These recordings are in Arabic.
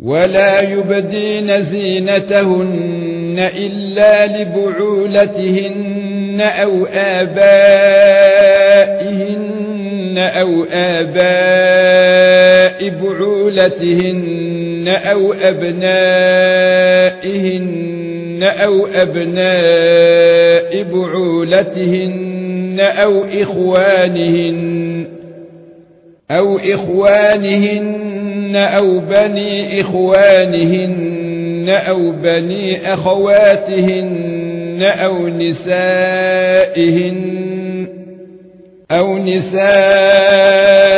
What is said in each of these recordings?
ولا يبدين زينتهن إلا لبعولتهن أو آبائهن أو آباء بعولتهن أو أبنائهن أو أبناء بعولتهن أو إخوانهن أو إخوانهن أو بني إخوانهن أو بني أخواتهن أو نسائهن أو نسائهن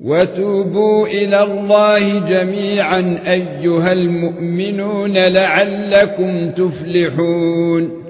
وتوبوا إلى الله جميعا أيها المؤمنون لعلكم تفلحون.